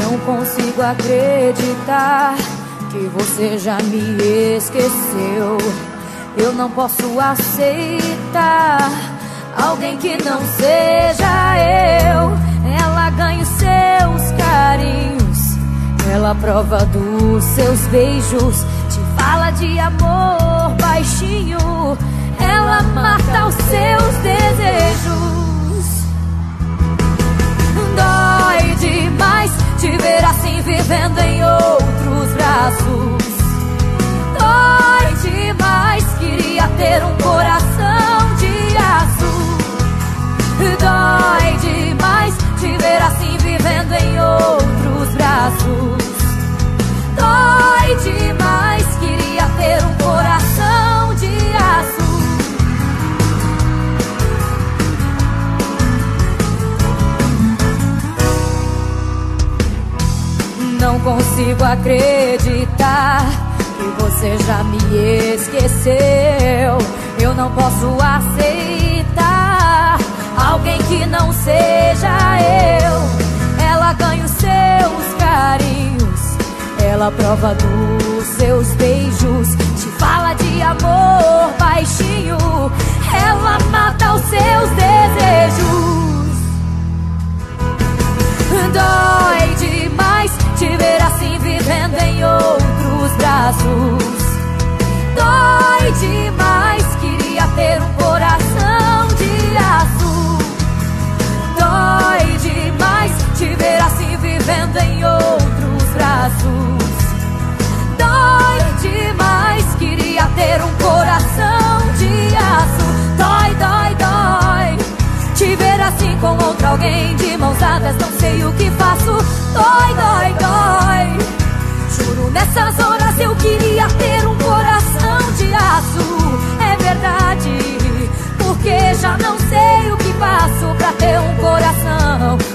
Não consigo acreditar que você já me esqueceu. Eu não posso aceitar alguém que não seja eu. Ela ganha os seus carinhos, ela prova dos seus beijos, te fala de amor baixinho. Ela mata os Não consigo acreditar que você já me esqueceu. Eu não posso aceitar alguém que não seja eu. Ela ganha os seus carinhos, ela prova dos seus beijos, te fala de amor braços. Dói demais, queria ter um coração de aço. Dói demais te ver assim vivendo em outros braços. Dói demais, queria ter um coração de aço. Dói, dói, dói. Te ver assim com outro alguém de mãos dadas, não sei o que faço. Dói, dói. Já não sei o que faço pra ter um coração.